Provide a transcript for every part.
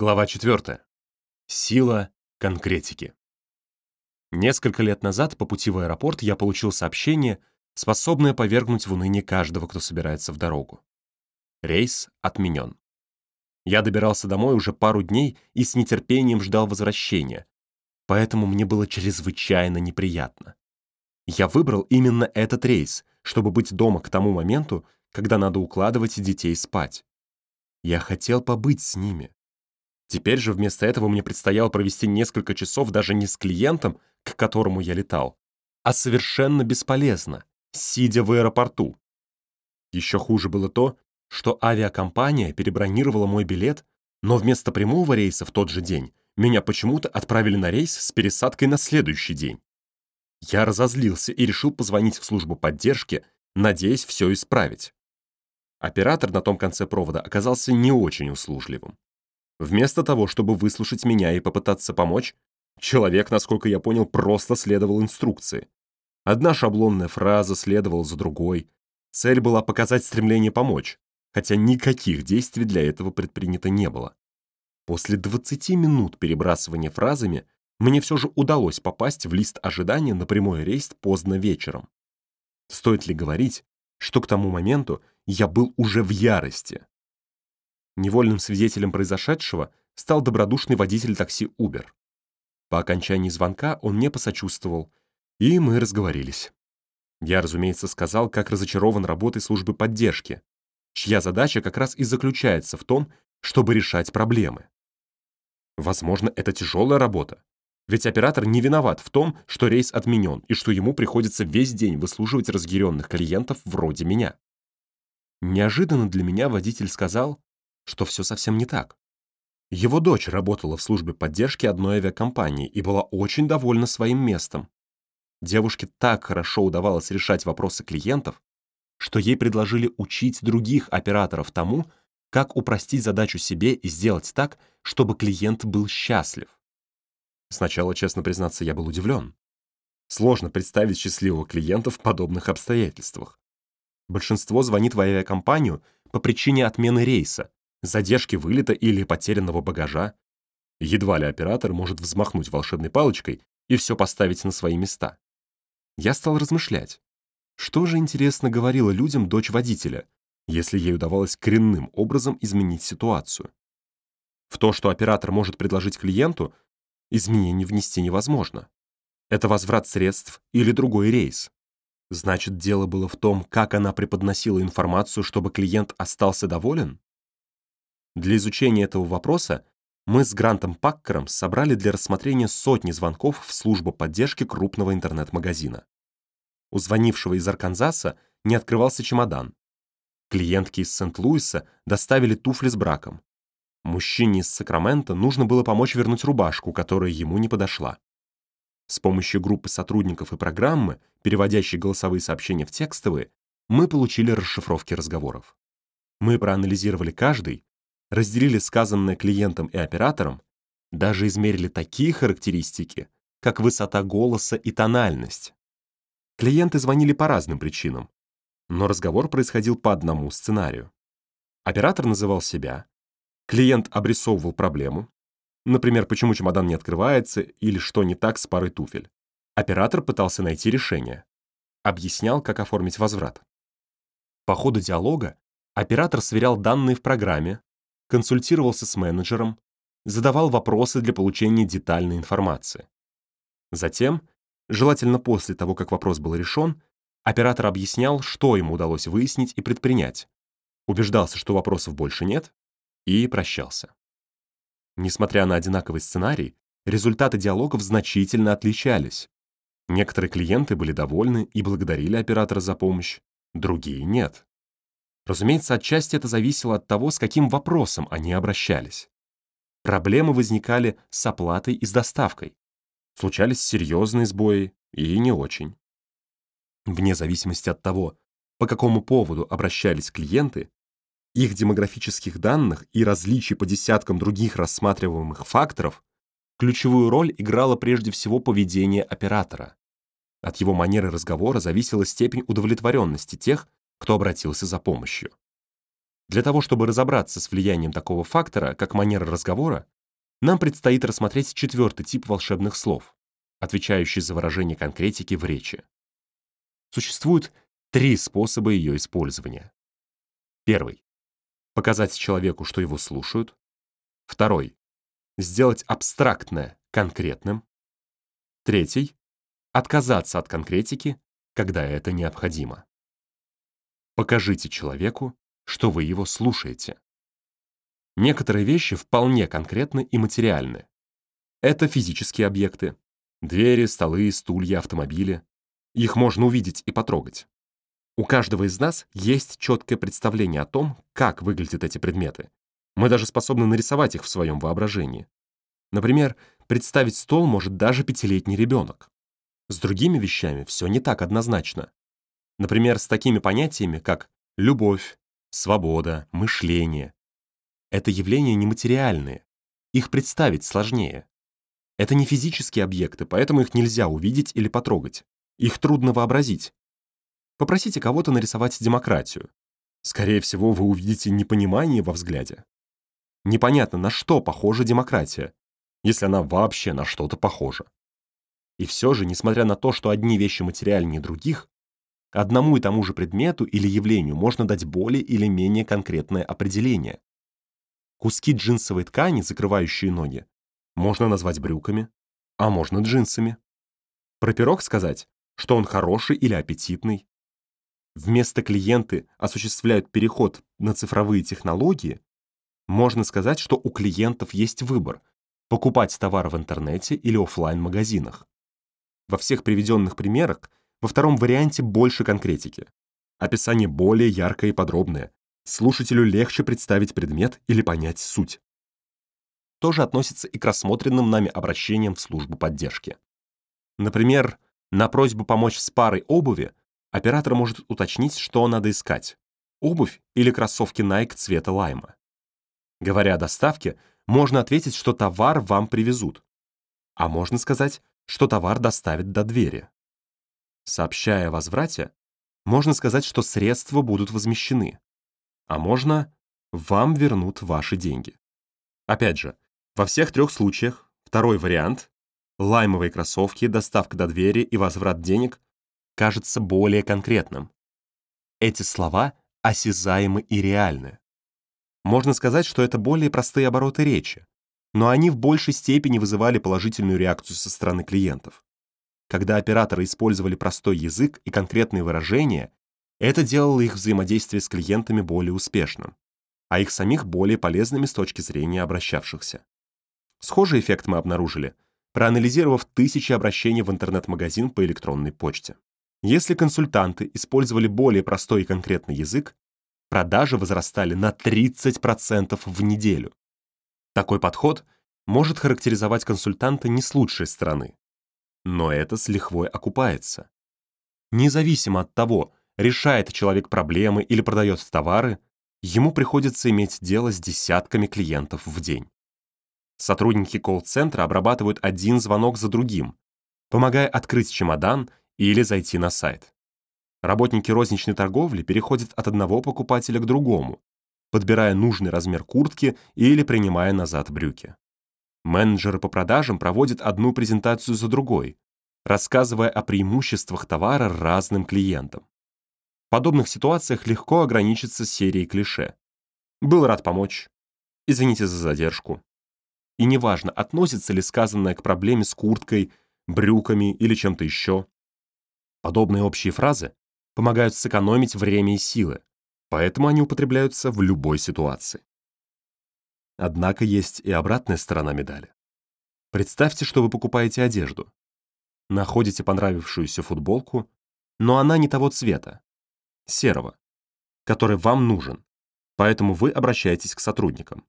Глава 4. Сила конкретики. Несколько лет назад по пути в аэропорт я получил сообщение, способное повергнуть в уныние каждого, кто собирается в дорогу. Рейс отменен. Я добирался домой уже пару дней и с нетерпением ждал возвращения, поэтому мне было чрезвычайно неприятно. Я выбрал именно этот рейс, чтобы быть дома к тому моменту, когда надо укладывать детей спать. Я хотел побыть с ними. Теперь же вместо этого мне предстояло провести несколько часов даже не с клиентом, к которому я летал, а совершенно бесполезно, сидя в аэропорту. Еще хуже было то, что авиакомпания перебронировала мой билет, но вместо прямого рейса в тот же день меня почему-то отправили на рейс с пересадкой на следующий день. Я разозлился и решил позвонить в службу поддержки, надеясь все исправить. Оператор на том конце провода оказался не очень услужливым. Вместо того, чтобы выслушать меня и попытаться помочь, человек, насколько я понял, просто следовал инструкции. Одна шаблонная фраза следовала за другой. Цель была показать стремление помочь, хотя никаких действий для этого предпринято не было. После 20 минут перебрасывания фразами мне все же удалось попасть в лист ожидания на прямой рейс поздно вечером. Стоит ли говорить, что к тому моменту я был уже в ярости. Невольным свидетелем произошедшего стал добродушный водитель такси Uber. По окончании звонка он мне посочувствовал, и мы разговорились. Я, разумеется, сказал, как разочарован работой службы поддержки, чья задача как раз и заключается в том, чтобы решать проблемы. Возможно, это тяжелая работа, ведь оператор не виноват в том, что рейс отменен и что ему приходится весь день выслуживать разъяренных клиентов вроде меня. Неожиданно для меня водитель сказал, что все совсем не так. Его дочь работала в службе поддержки одной авиакомпании и была очень довольна своим местом. Девушке так хорошо удавалось решать вопросы клиентов, что ей предложили учить других операторов тому, как упростить задачу себе и сделать так, чтобы клиент был счастлив. Сначала, честно признаться, я был удивлен. Сложно представить счастливого клиента в подобных обстоятельствах. Большинство звонит в авиакомпанию по причине отмены рейса, задержки вылета или потерянного багажа. Едва ли оператор может взмахнуть волшебной палочкой и все поставить на свои места. Я стал размышлять. Что же, интересно, говорила людям дочь водителя, если ей удавалось коренным образом изменить ситуацию? В то, что оператор может предложить клиенту, изменений внести невозможно. Это возврат средств или другой рейс. Значит, дело было в том, как она преподносила информацию, чтобы клиент остался доволен? Для изучения этого вопроса мы с Грантом Паккером собрали для рассмотрения сотни звонков в службу поддержки крупного интернет-магазина. У звонившего из Арканзаса не открывался чемодан. Клиентки из Сент-Луиса доставили туфли с браком. Мужчине из Сакрамента нужно было помочь вернуть рубашку, которая ему не подошла. С помощью группы сотрудников и программы, переводящей голосовые сообщения в текстовые, мы получили расшифровки разговоров. Мы проанализировали каждый разделили сказанное клиентом и оператором, даже измерили такие характеристики, как высота голоса и тональность. Клиенты звонили по разным причинам, но разговор происходил по одному сценарию. Оператор называл себя, клиент обрисовывал проблему, например, почему чемодан не открывается или что не так с парой туфель. Оператор пытался найти решение, объяснял, как оформить возврат. По ходу диалога оператор сверял данные в программе, консультировался с менеджером, задавал вопросы для получения детальной информации. Затем, желательно после того, как вопрос был решен, оператор объяснял, что ему удалось выяснить и предпринять, убеждался, что вопросов больше нет, и прощался. Несмотря на одинаковый сценарий, результаты диалогов значительно отличались. Некоторые клиенты были довольны и благодарили оператора за помощь, другие — нет. Разумеется, отчасти это зависело от того, с каким вопросом они обращались. Проблемы возникали с оплатой и с доставкой. Случались серьезные сбои и не очень. Вне зависимости от того, по какому поводу обращались клиенты, их демографических данных и различий по десяткам других рассматриваемых факторов, ключевую роль играло прежде всего поведение оператора. От его манеры разговора зависела степень удовлетворенности тех, кто обратился за помощью. Для того, чтобы разобраться с влиянием такого фактора, как манера разговора, нам предстоит рассмотреть четвертый тип волшебных слов, отвечающий за выражение конкретики в речи. Существует три способа ее использования. Первый — показать человеку, что его слушают. Второй — сделать абстрактное конкретным. Третий — отказаться от конкретики, когда это необходимо. Покажите человеку, что вы его слушаете. Некоторые вещи вполне конкретны и материальны. Это физические объекты. Двери, столы, стулья, автомобили. Их можно увидеть и потрогать. У каждого из нас есть четкое представление о том, как выглядят эти предметы. Мы даже способны нарисовать их в своем воображении. Например, представить стол может даже пятилетний ребенок. С другими вещами все не так однозначно. Например, с такими понятиями, как любовь, свобода, мышление. Это явления нематериальные. Их представить сложнее. Это не физические объекты, поэтому их нельзя увидеть или потрогать. Их трудно вообразить. Попросите кого-то нарисовать демократию. Скорее всего, вы увидите непонимание во взгляде. Непонятно, на что похожа демократия, если она вообще на что-то похожа. И все же, несмотря на то, что одни вещи материальнее других, одному и тому же предмету или явлению можно дать более или менее конкретное определение. Куски джинсовой ткани, закрывающие ноги, можно назвать брюками, а можно джинсами. Про пирог сказать, что он хороший или аппетитный. Вместо клиенты осуществляют переход на цифровые технологии, можно сказать, что у клиентов есть выбор – покупать товар в интернете или офлайн магазинах Во всех приведенных примерах во втором варианте больше конкретики. Описание более яркое и подробное. Слушателю легче представить предмет или понять суть. Тоже относится и к рассмотренным нами обращениям в службу поддержки. Например, на просьбу помочь с парой обуви оператор может уточнить, что надо искать — обувь или кроссовки Nike цвета лайма. Говоря о доставке, можно ответить, что товар вам привезут, а можно сказать, что товар доставят до двери. Сообщая о возврате, можно сказать, что средства будут возмещены, а можно вам вернут ваши деньги. Опять же, во всех трех случаях второй вариант — лаймовые кроссовки, доставка до двери и возврат денег — кажется более конкретным. Эти слова осязаемы и реальны. Можно сказать, что это более простые обороты речи, но они в большей степени вызывали положительную реакцию со стороны клиентов. Когда операторы использовали простой язык и конкретные выражения, это делало их взаимодействие с клиентами более успешным, а их самих более полезными с точки зрения обращавшихся. Схожий эффект мы обнаружили, проанализировав тысячи обращений в интернет-магазин по электронной почте. Если консультанты использовали более простой и конкретный язык, продажи возрастали на 30% в неделю. Такой подход может характеризовать консультанта не с лучшей стороны, но это с лихвой окупается. Независимо от того, решает человек проблемы или продает товары, ему приходится иметь дело с десятками клиентов в день. Сотрудники колл-центра обрабатывают один звонок за другим, помогая открыть чемодан или зайти на сайт. Работники розничной торговли переходят от одного покупателя к другому, подбирая нужный размер куртки или принимая назад брюки. Менеджеры по продажам проводят одну презентацию за другой, рассказывая о преимуществах товара разным клиентам. В подобных ситуациях легко ограничиться серией клише. «Был рад помочь», «Извините за задержку». И неважно, относится ли сказанное к проблеме с курткой, брюками или чем-то еще. Подобные общие фразы помогают сэкономить время и силы, поэтому они употребляются в любой ситуации. Однако есть и обратная сторона медали. Представьте, что вы покупаете одежду. Находите понравившуюся футболку, но она не того цвета, серого, который вам нужен, поэтому вы обращаетесь к сотрудникам.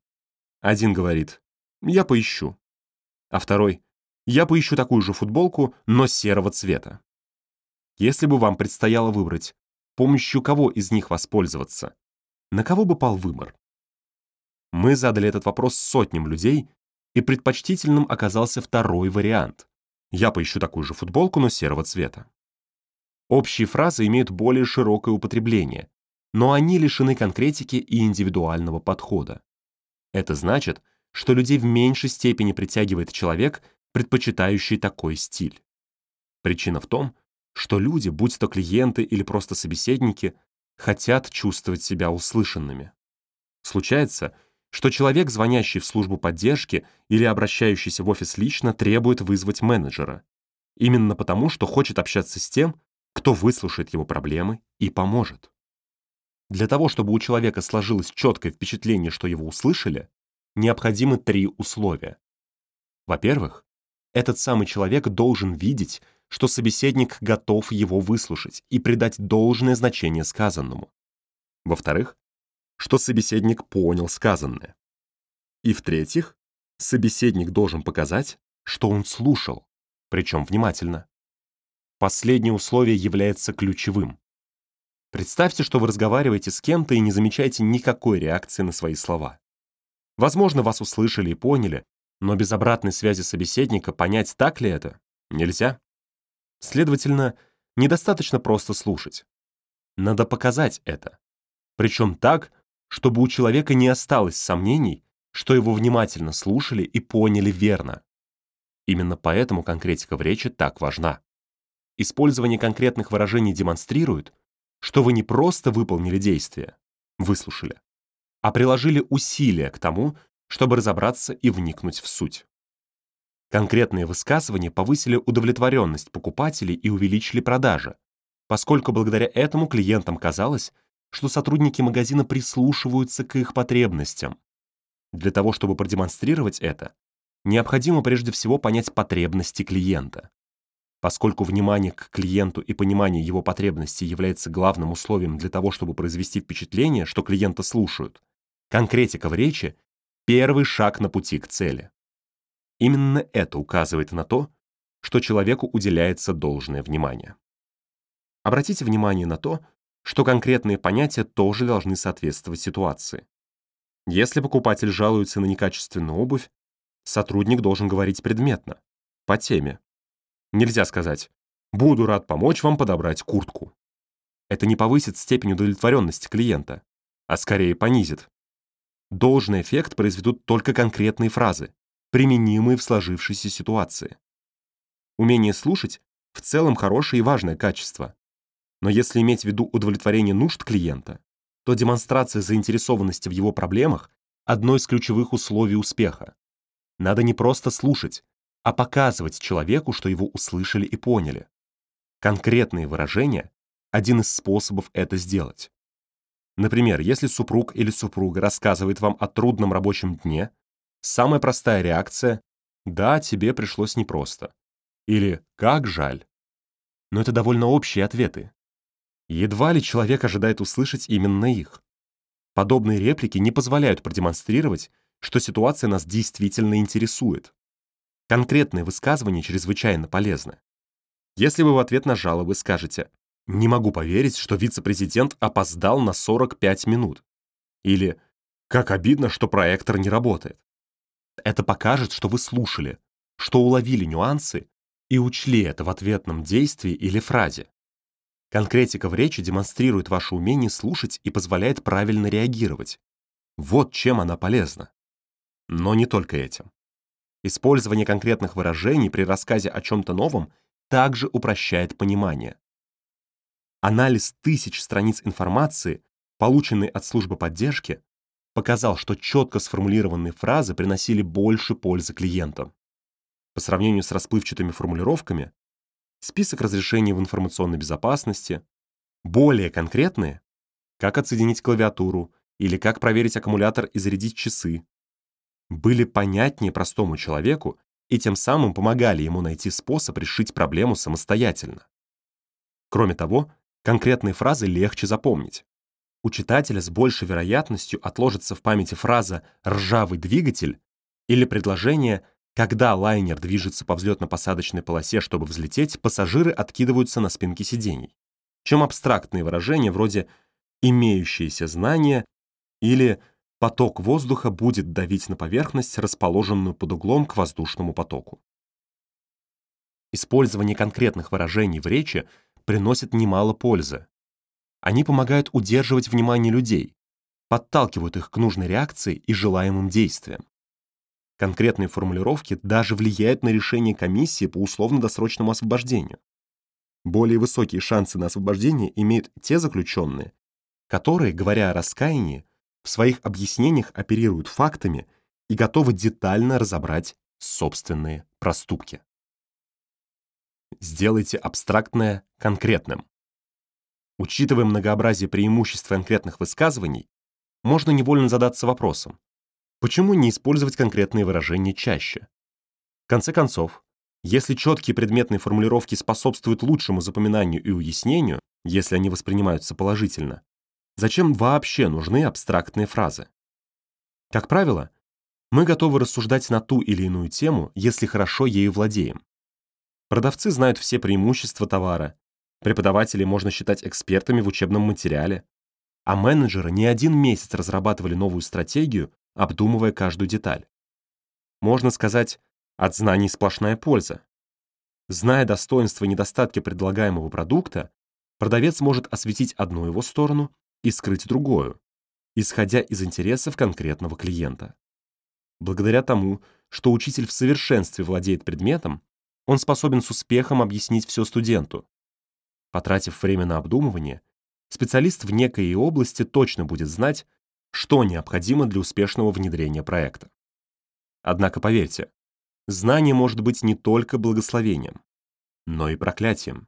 Один говорит «я поищу», а второй «я поищу такую же футболку, но серого цвета». Если бы вам предстояло выбрать, помощью кого из них воспользоваться, на кого бы пал выбор? Мы задали этот вопрос сотням людей, и предпочтительным оказался второй вариант. Я поищу такую же футболку, но серого цвета. Общие фразы имеют более широкое употребление, но они лишены конкретики и индивидуального подхода. Это значит, что людей в меньшей степени притягивает человек, предпочитающий такой стиль. Причина в том, что люди, будь то клиенты или просто собеседники, хотят чувствовать себя услышанными. Случается, что человек, звонящий в службу поддержки или обращающийся в офис лично, требует вызвать менеджера. Именно потому, что хочет общаться с тем, кто выслушает его проблемы и поможет. Для того, чтобы у человека сложилось четкое впечатление, что его услышали, необходимы три условия. Во-первых, этот самый человек должен видеть, что собеседник готов его выслушать и придать должное значение сказанному. Во-вторых, что собеседник понял сказанное. И в-третьих, собеседник должен показать, что он слушал, причем внимательно. Последнее условие является ключевым. Представьте, что вы разговариваете с кем-то и не замечаете никакой реакции на свои слова. Возможно, вас услышали и поняли, но без обратной связи собеседника понять, так ли это, нельзя. Следовательно, недостаточно просто слушать. Надо показать это. Причем так, чтобы у человека не осталось сомнений, что его внимательно слушали и поняли верно. Именно поэтому конкретика в речи так важна. Использование конкретных выражений демонстрирует, что вы не просто выполнили действие, выслушали, а приложили усилия к тому, чтобы разобраться и вникнуть в суть. Конкретные высказывания повысили удовлетворенность покупателей и увеличили продажи, поскольку благодаря этому клиентам казалось, что сотрудники магазина прислушиваются к их потребностям. Для того, чтобы продемонстрировать это, необходимо прежде всего понять потребности клиента. Поскольку внимание к клиенту и понимание его потребностей является главным условием для того, чтобы произвести впечатление, что клиента слушают, конкретика в речи — первый шаг на пути к цели. Именно это указывает на то, что человеку уделяется должное внимание. Обратите внимание на то, что конкретные понятия тоже должны соответствовать ситуации. Если покупатель жалуется на некачественную обувь, сотрудник должен говорить предметно, по теме. Нельзя сказать «буду рад помочь вам подобрать куртку». Это не повысит степень удовлетворенности клиента, а скорее понизит. Должный эффект произведут только конкретные фразы, применимые в сложившейся ситуации. Умение слушать в целом хорошее и важное качество. Но если иметь в виду удовлетворение нужд клиента, то демонстрация заинтересованности в его проблемах – одно из ключевых условий успеха. Надо не просто слушать, а показывать человеку, что его услышали и поняли. Конкретные выражения – один из способов это сделать. Например, если супруг или супруга рассказывает вам о трудном рабочем дне, Самая простая реакция «да, тебе пришлось непросто» или «как жаль». Но это довольно общие ответы. Едва ли человек ожидает услышать именно их. Подобные реплики не позволяют продемонстрировать, что ситуация нас действительно интересует. Конкретные высказывания чрезвычайно полезны. Если вы в ответ на жалобы скажете «Не могу поверить, что вице-президент опоздал на 45 минут» или «Как обидно, что проектор не работает», это покажет, что вы слушали, что уловили нюансы и учли это в ответном действии или фразе. Конкретика в речи демонстрирует ваше умение слушать и позволяет правильно реагировать. Вот чем она полезна. Но не только этим. Использование конкретных выражений при рассказе о чем-то новом также упрощает понимание. Анализ тысяч страниц информации, полученной от службы поддержки, показал, что четко сформулированные фразы приносили больше пользы клиентам. По сравнению с расплывчатыми формулировками, список разрешений в информационной безопасности, более конкретные, как отсоединить клавиатуру или как проверить аккумулятор и зарядить часы, были понятнее простому человеку и тем самым помогали ему найти способ решить проблему самостоятельно. Кроме того, конкретные фразы легче запомнить у читателя с большей вероятностью отложится в памяти фраза «ржавый двигатель» или предложение «когда лайнер движется по взлетно-посадочной полосе, чтобы взлететь, пассажиры откидываются на спинки сидений», чем абстрактные выражения вроде «имеющиеся знания» или «поток воздуха будет давить на поверхность, расположенную под углом к воздушному потоку». Использование конкретных выражений в речи приносит немало пользы, Они помогают удерживать внимание людей, подталкивают их к нужной реакции и желаемым действиям. Конкретные формулировки даже влияют на решение комиссии по условно-досрочному освобождению. Более высокие шансы на освобождение имеют те заключенные, которые, говоря о раскаянии, в своих объяснениях оперируют фактами и готовы детально разобрать собственные проступки. Сделайте абстрактное конкретным. Учитывая многообразие преимуществ конкретных высказываний, можно невольно задаться вопросом, почему не использовать конкретные выражения чаще? В конце концов, если четкие предметные формулировки способствуют лучшему запоминанию и уяснению, если они воспринимаются положительно, зачем вообще нужны абстрактные фразы? Как правило, мы готовы рассуждать на ту или иную тему, если хорошо ею владеем. Продавцы знают все преимущества товара, преподавателей можно считать экспертами в учебном материале, а менеджеры не один месяц разрабатывали новую стратегию, обдумывая каждую деталь. Можно сказать, от знаний сплошная польза. Зная достоинства и недостатки предлагаемого продукта, продавец может осветить одну его сторону и скрыть другую, исходя из интересов конкретного клиента. Благодаря тому, что учитель в совершенстве владеет предметом, он способен с успехом объяснить все студенту. Потратив время на обдумывание, специалист в некой области точно будет знать, что необходимо для успешного внедрения проекта. Однако поверьте, знание может быть не только благословением, но и проклятием.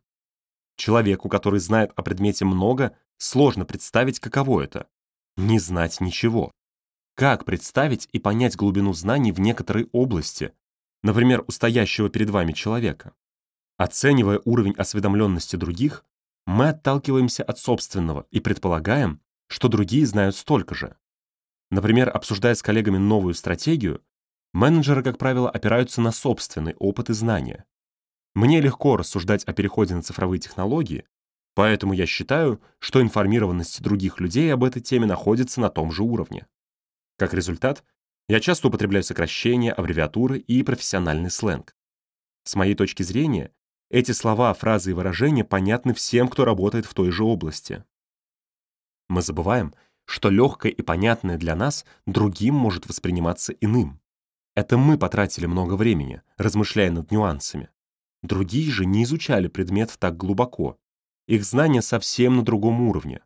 Человеку, который знает о предмете много, сложно представить, каково это — не знать ничего. Как представить и понять глубину знаний в некоторой области, например, у стоящего перед вами человека? Оценивая уровень осведомленности других, мы отталкиваемся от собственного и предполагаем, что другие знают столько же. Например, обсуждая с коллегами новую стратегию, менеджеры, как правило, опираются на собственный опыт и знания. Мне легко рассуждать о переходе на цифровые технологии, поэтому я считаю, что информированность других людей об этой теме находится на том же уровне. Как результат, я часто употребляю сокращения, аббревиатуры и профессиональный сленг. С моей точки зрения, эти слова, фразы и выражения понятны всем, кто работает в той же области. Мы забываем, что легкое и понятное для нас другим может восприниматься иным. Это мы потратили много времени, размышляя над нюансами. Другие же не изучали предмет так глубоко. Их знания совсем на другом уровне.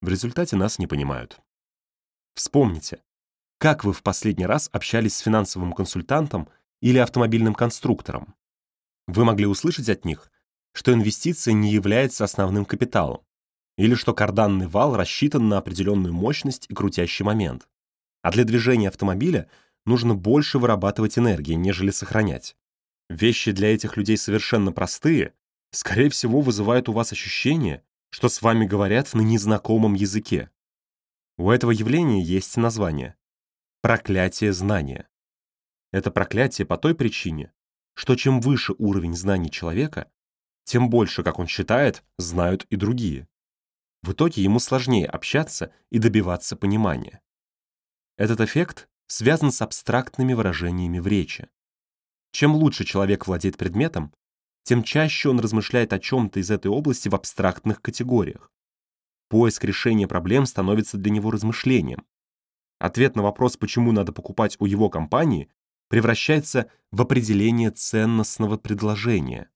В результате нас не понимают. Вспомните, как вы в последний раз общались с финансовым консультантом или автомобильным конструктором? Вы могли услышать от них, что инвестиция не является основным капиталом, или что карданный вал рассчитан на определенную мощность и крутящий момент. А для движения автомобиля нужно больше вырабатывать энергии, нежели сохранять. Вещи для этих людей совершенно простые, скорее всего, вызывают у вас ощущение, что с вами говорят на незнакомом языке. У этого явления есть название — проклятие знания. Это проклятие по той причине, что чем выше уровень знаний человека, тем больше, как он считает, знают и другие. В итоге ему сложнее общаться и добиваться понимания. Этот эффект связан с абстрактными выражениями в речи. Чем лучше человек владеет предметом, тем чаще он размышляет о чем-то из этой области в абстрактных категориях. Поиск решения проблем становится для него размышлением. Ответ на вопрос, почему надо покупать у его компании, превращается в определение ценностного предложения.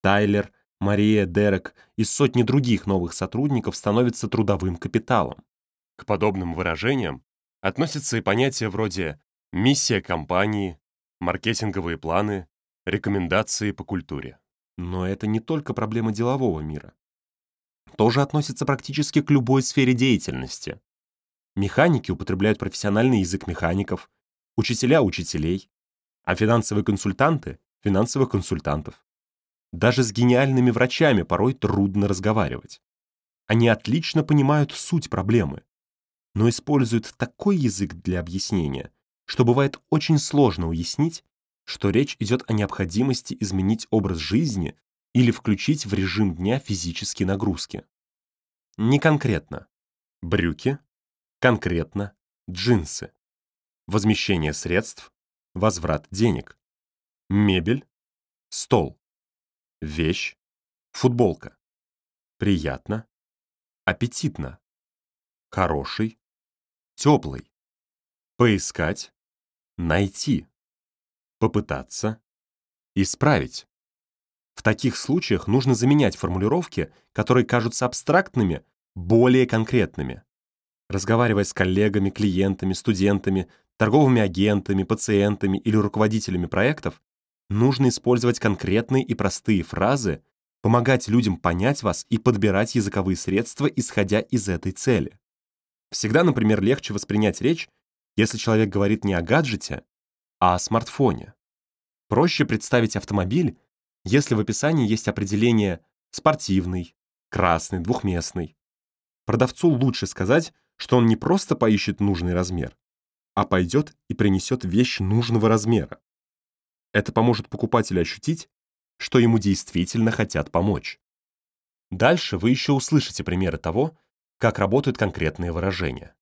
Тайлер, Мария, Дерек и сотни других новых сотрудников становятся трудовым капиталом. К подобным выражениям относятся и понятия вроде «миссия компании», «маркетинговые планы», «рекомендации по культуре». Но это не только проблема делового мира. Тоже относится практически к любой сфере деятельности. Механики употребляют профессиональный язык механиков, учителя — учителей, а финансовые консультанты — финансовых консультантов. Даже с гениальными врачами порой трудно разговаривать. Они отлично понимают суть проблемы, но используют такой язык для объяснения, что бывает очень сложно уяснить, что речь идет о необходимости изменить образ жизни или включить в режим дня физические нагрузки. Не конкретно. Брюки, конкретно джинсы. Возмещение средств, возврат денег. Мебель, стол. Вещь, футболка. Приятно, Аппетитно. Хороший. Теплый. Поискать. Найти. Попытаться. Исправить. В таких случаях нужно заменять формулировки, которые кажутся абстрактными, более конкретными. Разговаривая с коллегами, клиентами, студентами, торговыми агентами, пациентами или руководителями проектов, нужно использовать конкретные и простые фразы, помогать людям понять вас и подбирать языковые средства, исходя из этой цели. Всегда, например, легче воспринять речь, если человек говорит не о гаджете, а о смартфоне. Проще представить автомобиль, если в описании есть определение «спортивный», «красный», «двухместный». Продавцу лучше сказать, что он не просто поищет нужный размер, а пойдет и принесет вещь нужного размера. Это поможет покупателю ощутить, что ему действительно хотят помочь. Дальше вы еще услышите примеры того, как работают конкретные выражения.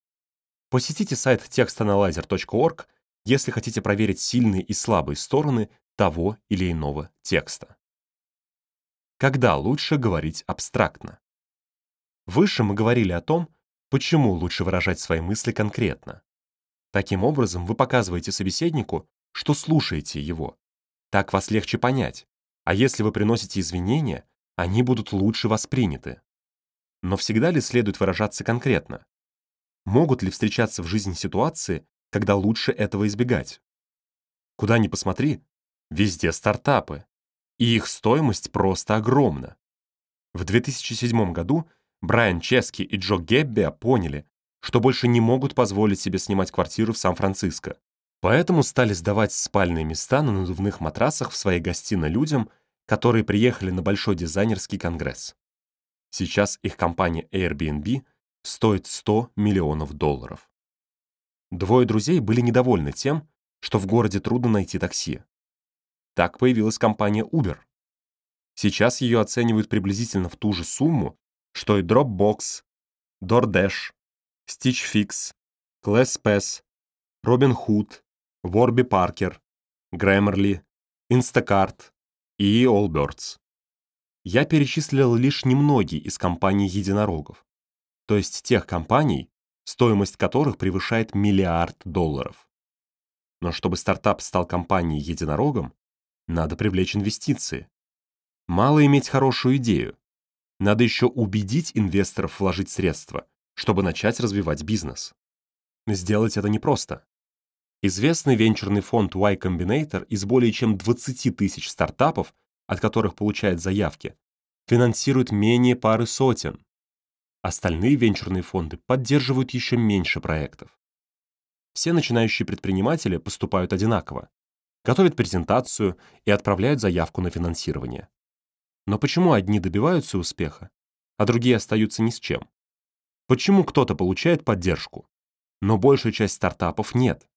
Посетите сайт textanalyzer.org, если хотите проверить сильные и слабые стороны того или иного текста. Когда лучше говорить абстрактно? Выше мы говорили о том, почему лучше выражать свои мысли конкретно. Таким образом, вы показываете собеседнику, что слушаете его. Так вас легче понять. А если вы приносите извинения, они будут лучше восприняты. Но всегда ли следует выражаться конкретно? Могут ли встречаться в жизни ситуации, когда лучше этого избегать? Куда ни посмотри, везде стартапы. И их стоимость просто огромна. В 2007 году Брайан Чески и Джо Геббиа поняли, что больше не могут позволить себе снимать квартиру в Сан-Франциско. Поэтому стали сдавать спальные места на надувных матрасах в своей гостиной людям, которые приехали на большой дизайнерский конгресс. Сейчас их компания Airbnb стоит 100 миллионов долларов. Двое друзей были недовольны тем, что в городе трудно найти такси. Так появилась компания Uber. Сейчас ее оценивают приблизительно в ту же сумму, что и Dropbox, DoorDash, Stitch Fix, ClassPass, Robinhood, Warby Parker, Grammarly, Instacart и Allbirds. Я перечислил лишь немногие из компаний единорогов, то есть тех компаний, стоимость которых превышает миллиард долларов. Но чтобы стартап стал компанией единорогом, надо привлечь инвестиции. Мало иметь хорошую идею. Надо еще убедить инвесторов вложить средства, чтобы начать развивать бизнес. Сделать это непросто. Известный венчурный фонд Y Combinator из более чем 20 тысяч стартапов, от которых получает заявки, финансирует менее пары сотен. Остальные венчурные фонды поддерживают еще меньше проектов. Все начинающие предприниматели поступают одинаково. Готовят презентацию и отправляют заявку на финансирование. Но почему одни добиваются успеха, а другие остаются ни с чем? Почему кто-то получает поддержку, но большая часть стартапов нет?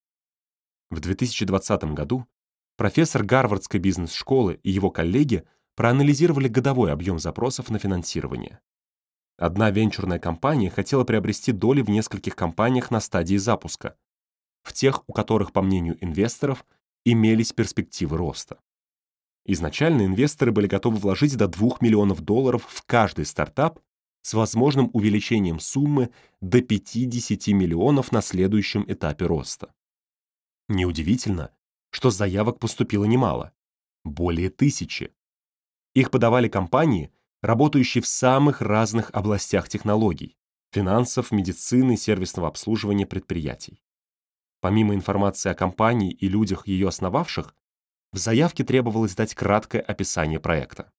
В 2020 году профессор Гарвардской бизнес-школы и его коллеги проанализировали годовой объем запросов на финансирование. Одна венчурная компания хотела приобрести доли в нескольких компаниях на стадии запуска, в тех, у которых, по мнению инвесторов, имелись перспективы роста. Изначально инвесторы были готовы вложить до 2 миллионов долларов в каждый стартап с возможным увеличением суммы до 50 миллионов на следующем этапе роста. Неудивительно, что заявок поступило немало, более тысячи. Их подавали компании, работающие в самых разных областях технологий, финансов, медицины, сервисного обслуживания предприятий. Помимо информации о компании и людях, ее основавших, в заявке требовалось дать краткое описание проекта.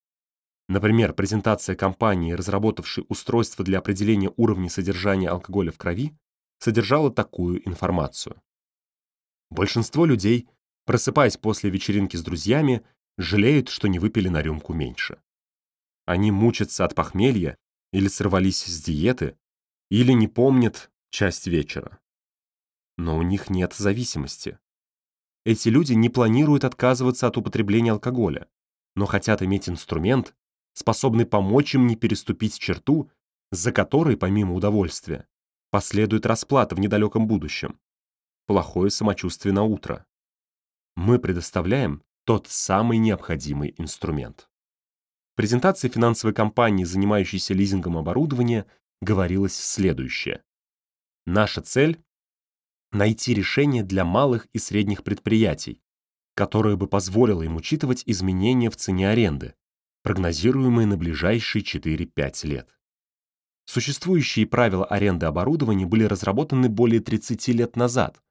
Например, презентация компании, разработавшей устройство для определения уровня содержания алкоголя в крови, содержала такую информацию. Большинство людей, просыпаясь после вечеринки с друзьями, жалеют, что не выпили на рюмку меньше. Они мучатся от похмелья или сорвались с диеты, или не помнят часть вечера. Но у них нет зависимости. Эти люди не планируют отказываться от употребления алкоголя, но хотят иметь инструмент, способный помочь им не переступить черту, за которой, помимо удовольствия, последует расплата в недалеком будущем плохое самочувствие на утро. Мы предоставляем тот самый необходимый инструмент. В презентации финансовой компании, занимающейся лизингом оборудования, говорилось следующее. Наша цель — найти решение для малых и средних предприятий, которое бы позволило им учитывать изменения в цене аренды, прогнозируемые на ближайшие 4-5 лет. Существующие правила аренды оборудования были разработаны более 30 лет назад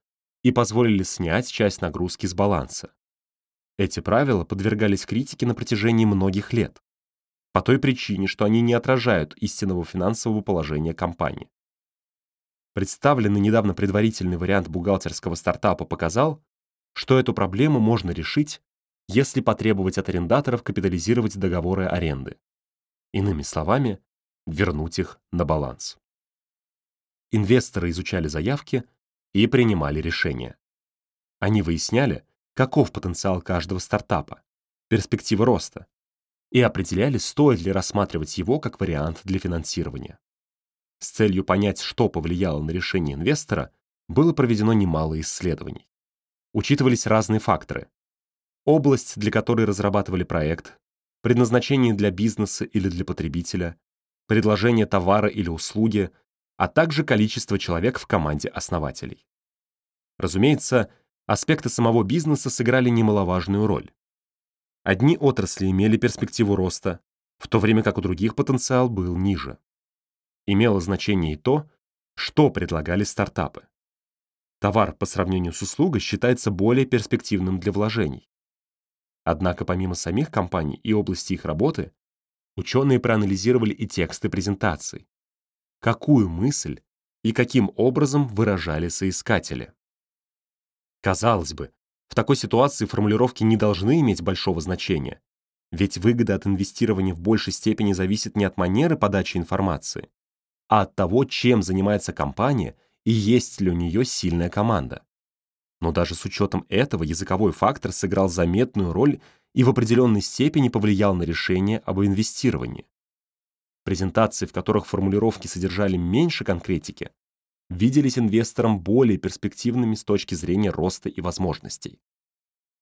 и позволили снять часть нагрузки с баланса. Эти правила подвергались критике на протяжении многих лет, по той причине, что они не отражают истинного финансового положения компании. Представленный недавно предварительный вариант бухгалтерского стартапа показал, что эту проблему можно решить, если потребовать от арендаторов капитализировать договоры аренды. Иными словами, вернуть их на баланс. Инвесторы изучали заявки и принимали решения. Они выясняли, каков потенциал каждого стартапа, перспективы роста, и определяли, стоит ли рассматривать его как вариант для финансирования. С целью понять, что повлияло на решение инвестора, было проведено немало исследований. Учитывались разные факторы. Область, для которой разрабатывали проект, предназначение для бизнеса или для потребителя, предложение товара или услуги, а также количество человек в команде основателей. Разумеется, аспекты самого бизнеса сыграли немаловажную роль. Одни отрасли имели перспективу роста, в то время как у других потенциал был ниже. Имело значение и то, что предлагали стартапы. Товар по сравнению с услугой считается более перспективным для вложений. Однако помимо самих компаний и области их работы, ученые проанализировали и тексты презентаций. Какую мысль и каким образом выражали соискатели. Казалось бы, в такой ситуации формулировки не должны иметь большого значения, ведь выгода от инвестирования в большей степени зависит не от манеры подачи информации, а от того, чем занимается компания и есть ли у нее сильная команда. Но даже с учетом этого языковой фактор сыграл заметную роль и в определенной степени повлиял на решение об инвестировании. Презентации, в которых формулировки содержали меньше конкретики, виделись инвесторам более перспективными с точки зрения роста и возможностей.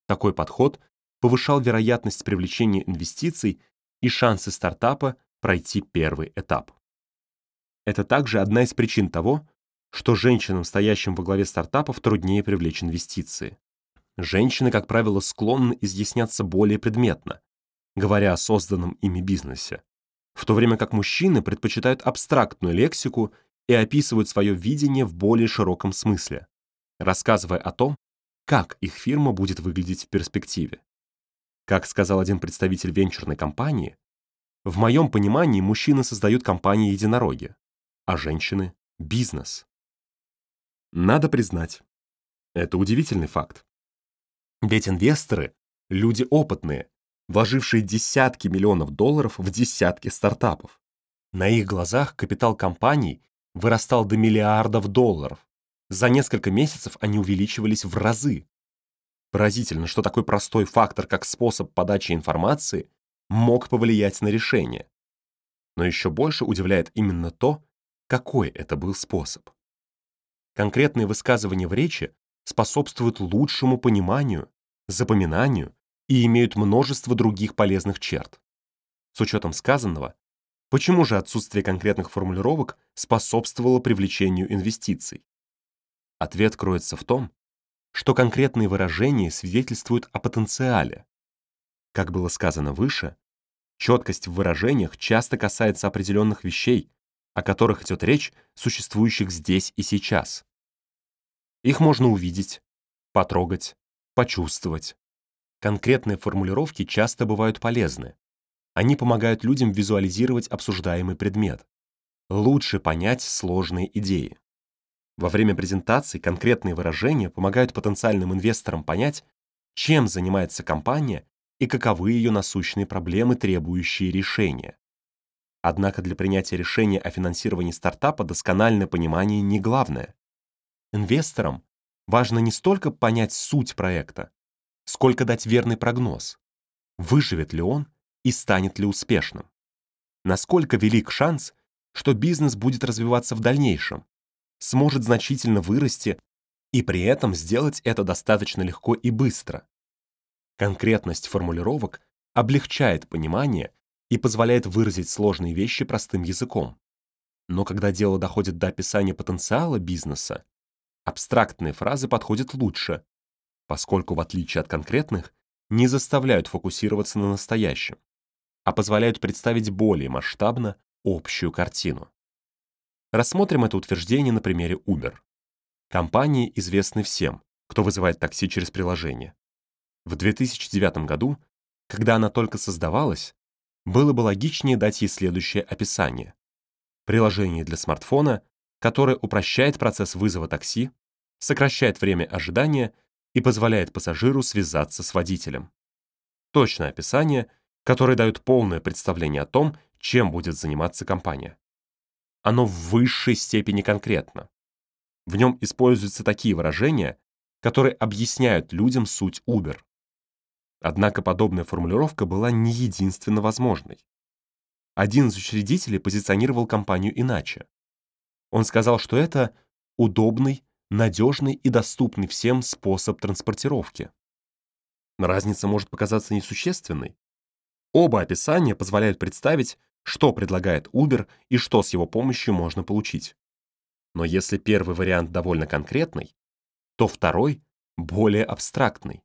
Такой подход повышал вероятность привлечения инвестиций и шансы стартапа пройти первый этап. Это также одна из причин того, что женщинам, стоящим во главе стартапов, труднее привлечь инвестиции. Женщины, как правило, склонны изъясняться более предметно, говоря о созданном ими бизнесе, в то время как мужчины предпочитают абстрактную лексику и описывают свое видение в более широком смысле, рассказывая о том, как их фирма будет выглядеть в перспективе. Как сказал один представитель венчурной компании, в моем понимании мужчины создают компании-единороги, а женщины — бизнес. Надо признать, это удивительный факт. Ведь инвесторы — люди опытные, вложившие десятки миллионов долларов в десятки стартапов. На их глазах капитал компаний вырастал до миллиардов долларов. За несколько месяцев они увеличивались в разы. Поразительно, что такой простой фактор, как способ подачи информации, мог повлиять на решение. Но еще больше удивляет именно то, какой это был способ. Конкретные высказывания в речи способствуют лучшему пониманию, запоминанию и имеют множество других полезных черт. С учетом сказанного, почему же отсутствие конкретных формулировок способствовало привлечению инвестиций? Ответ кроется в том, что конкретные выражения свидетельствуют о потенциале. Как было сказано выше, четкость в выражениях часто касается определенных вещей, о которых идет речь, существующих здесь и сейчас. Их можно увидеть, потрогать, почувствовать. Конкретные формулировки часто бывают полезны. Они помогают людям визуализировать обсуждаемый предмет, лучше понять сложные идеи. Во время презентации конкретные выражения помогают потенциальным инвесторам понять, чем занимается компания и каковы ее насущные проблемы, требующие решения. Однако для принятия решения о финансировании стартапа доскональное понимание не главное. Инвесторам важно не столько понять суть проекта, сколько дать верный прогноз. Выживет ли он и станет ли успешным? Насколько велик шанс, что бизнес будет развиваться в дальнейшем, сможет значительно вырасти и при этом сделать это достаточно легко и быстро. Конкретность формулировок облегчает понимание и позволяет выразить сложные вещи простым языком. Но когда дело доходит до описания потенциала бизнеса, абстрактные фразы подходят лучше, поскольку, в отличие от конкретных, не заставляют фокусироваться на настоящем, а позволяют представить более масштабно общую картину. Рассмотрим это утверждение на примере Uber. Компании известны всем, кто вызывает такси через приложение. В 2009 году, когда она только создавалась, было бы логичнее дать ей следующее описание. Приложение для смартфона, которое упрощает процесс вызова такси, сокращает время ожидания и позволяет пассажиру связаться с водителем. Точное описание, которое дает полное представление о том, чем будет заниматься компания. Оно в высшей степени конкретно. В нем используются такие выражения, которые объясняют людям суть Uber. Однако подобная формулировка была не единственно возможной. Один из учредителей позиционировал компанию иначе. Он сказал, что это удобный, надежный и доступный всем способ транспортировки. Разница может показаться несущественной. Оба описания позволяют представить, что предлагает Uber и что с его помощью можно получить. Но если первый вариант довольно конкретный, то второй более абстрактный.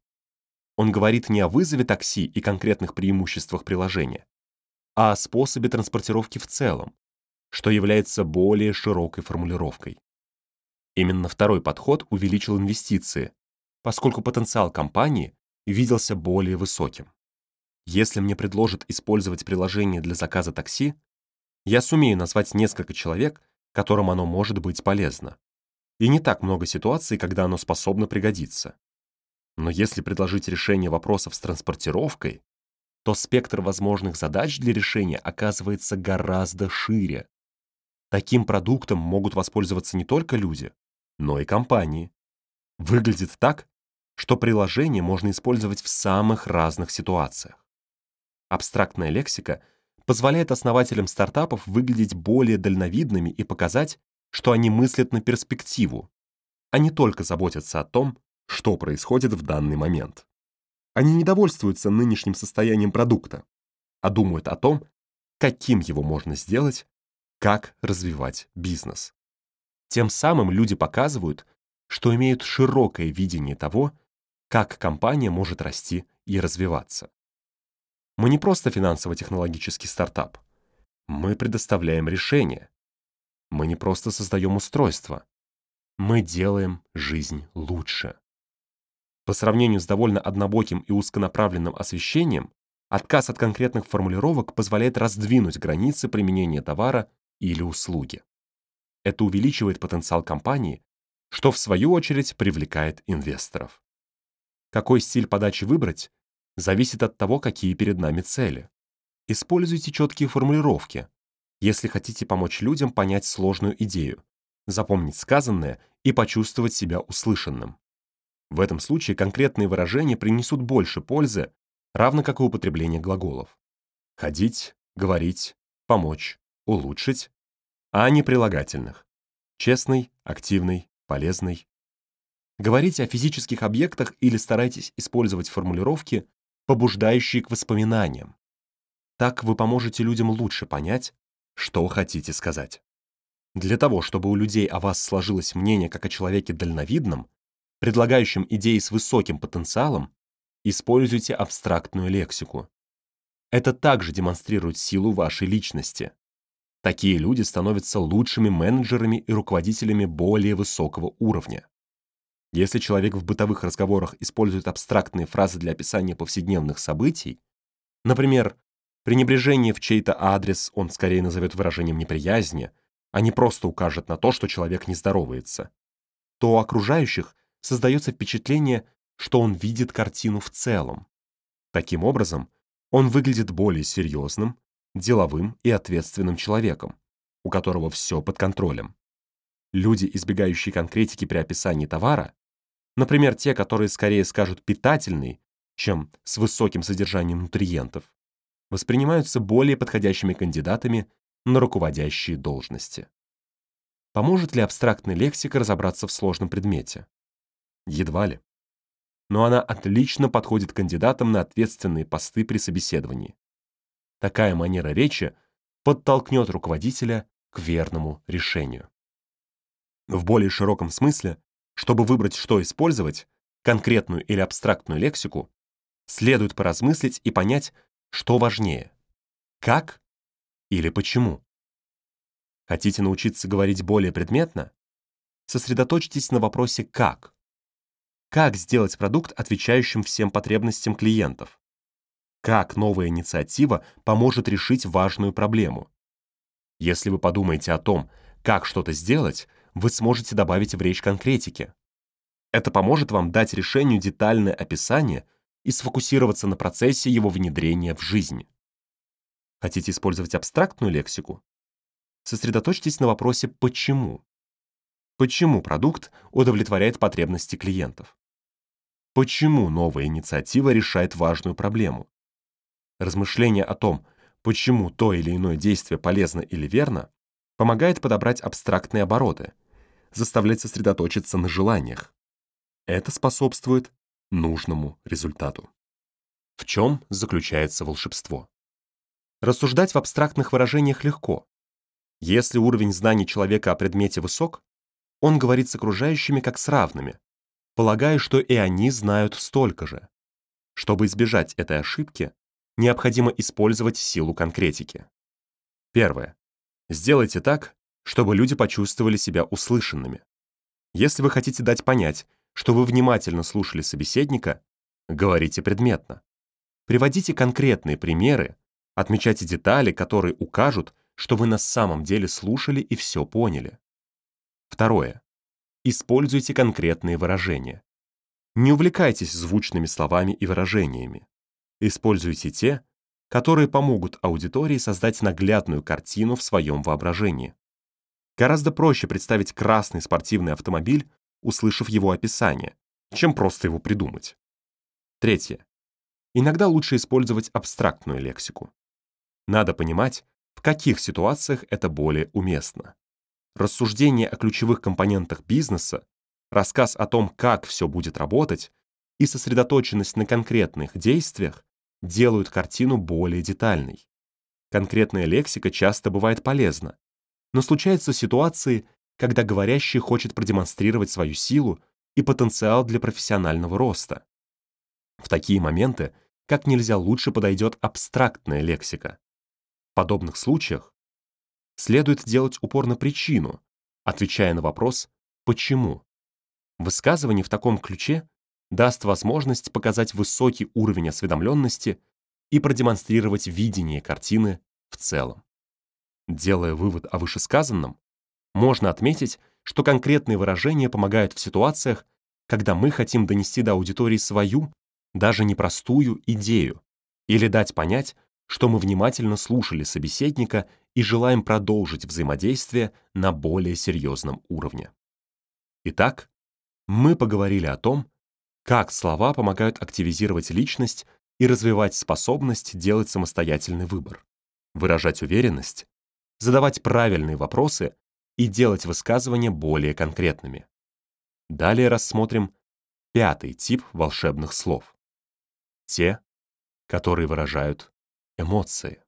Он говорит не о вызове такси и конкретных преимуществах приложения, а о способе транспортировки в целом, что является более широкой формулировкой. Именно второй подход увеличил инвестиции, поскольку потенциал компании виделся более высоким. Если мне предложат использовать приложение для заказа такси, я сумею назвать несколько человек, которым оно может быть полезно. И не так много ситуаций, когда оно способно пригодиться. Но если предложить решение вопросов с транспортировкой, то спектр возможных задач для решения оказывается гораздо шире. Таким продуктом могут воспользоваться не только люди, но и компании. Выглядит так, что приложение можно использовать в самых разных ситуациях. Абстрактная лексика позволяет основателям стартапов выглядеть более дальновидными и показать, что они мыслят на перспективу, а не только заботятся о том, что происходит в данный момент. Они не довольствуются нынешним состоянием продукта, а думают о том, каким его можно сделать, как развивать бизнес. Тем самым люди показывают, что имеют широкое видение того, как компания может расти и развиваться. Мы не просто финансово-технологический стартап. Мы предоставляем решения. Мы не просто создаем устройство. Мы делаем жизнь лучше. По сравнению с довольно однобоким и узконаправленным освещением, отказ от конкретных формулировок позволяет раздвинуть границы применения товара или услуги. Это увеличивает потенциал компании, что в свою очередь привлекает инвесторов. Какой стиль подачи выбрать, зависит от того, какие перед нами цели. Используйте четкие формулировки, если хотите помочь людям понять сложную идею, запомнить сказанное и почувствовать себя услышанным. В этом случае конкретные выражения принесут больше пользы, равно как и употребление глаголов. Ходить, говорить, помочь, улучшить, а не прилагательных. Честный, активный, полезный. Говорите о физических объектах или старайтесь использовать формулировки, побуждающие к воспоминаниям. Так вы поможете людям лучше понять, что хотите сказать. Для того, чтобы у людей о вас сложилось мнение как о человеке дальновидном, предлагающем идеи с высоким потенциалом, используйте абстрактную лексику. Это также демонстрирует силу вашей личности. Такие люди становятся лучшими менеджерами и руководителями более высокого уровня. Если человек в бытовых разговорах использует абстрактные фразы для описания повседневных событий, например, пренебрежение в чей-то адрес он скорее назовет выражением неприязни, а не просто укажет на то, что человек не здоровается, то у окружающих создается впечатление, что он видит картину в целом. Таким образом, он выглядит более серьезным, деловым и ответственным человеком, у которого все под контролем. Люди, избегающие конкретики при описании товара, Например, те, которые скорее скажут «питательный», чем с высоким содержанием нутриентов, воспринимаются более подходящими кандидатами на руководящие должности. Поможет ли абстрактная лексика разобраться в сложном предмете? Едва ли. Но она отлично подходит кандидатам на ответственные посты при собеседовании. Такая манера речи подтолкнет руководителя к верному решению. В более широком смысле, чтобы выбрать, что использовать, конкретную или абстрактную лексику, следует поразмыслить и понять, что важнее — как или почему. Хотите научиться говорить более предметно? Сосредоточьтесь на вопросе «как». Как сделать продукт, отвечающим всем потребностям клиентов? Как новая инициатива поможет решить важную проблему? Если вы подумаете о том, как что-то сделать, вы сможете добавить в речь конкретики. Это поможет вам дать решению детальное описание и сфокусироваться на процессе его внедрения в жизнь. Хотите использовать абстрактную лексику? Сосредоточьтесь на вопросе «почему?». Почему продукт удовлетворяет потребности клиентов? Почему новая инициатива решает важную проблему? Размышление о том, почему то или иное действие полезно или верно, помогает подобрать абстрактные обороты, заставлять сосредоточиться на желаниях. Это способствует нужному результату. В чем заключается волшебство? Рассуждать в абстрактных выражениях легко. Если уровень знаний человека о предмете высок, он говорит с окружающими как с равными, полагая, что и они знают столько же. Чтобы избежать этой ошибки, необходимо использовать силу конкретики. Первое. Сделайте так, чтобы люди почувствовали себя услышанными. Если вы хотите дать понять, что вы внимательно слушали собеседника, говорите предметно. Приводите конкретные примеры, отмечайте детали, которые укажут, что вы на самом деле слушали и все поняли. Второе. Используйте конкретные выражения. Не увлекайтесь звучными словами и выражениями. Используйте те, которые помогут аудитории создать наглядную картину в своем воображении. Гораздо проще представить красный спортивный автомобиль, услышав его описание, чем просто его придумать. Третье. Иногда лучше использовать абстрактную лексику. Надо понимать, в каких ситуациях это более уместно. Рассуждение о ключевых компонентах бизнеса, рассказ о том, как все будет работать, и сосредоточенность на конкретных действиях делают картину более детальной. Конкретная лексика часто бывает полезна, но случаются ситуации, когда говорящий хочет продемонстрировать свою силу и потенциал для профессионального роста. В такие моменты как нельзя лучше подойдет абстрактная лексика. В подобных случаях следует делать упор на причину, отвечая на вопрос «почему?». Высказывание в таком ключе даст возможность показать высокий уровень осведомленности и продемонстрировать видение картины в целом. Делая вывод о вышесказанном, можно отметить, что конкретные выражения помогают в ситуациях, когда мы хотим донести до аудитории свою, даже непростую идею, или дать понять, что мы внимательно слушали собеседника и желаем продолжить взаимодействие на более серьезном уровне. Итак, мы поговорили о том, как слова помогают активизировать личность и развивать способность делать самостоятельный выбор, выражать уверенность, задавать правильные вопросы и делать высказывания более конкретными. Далее рассмотрим пятый тип волшебных слов. Те, которые выражают эмоции.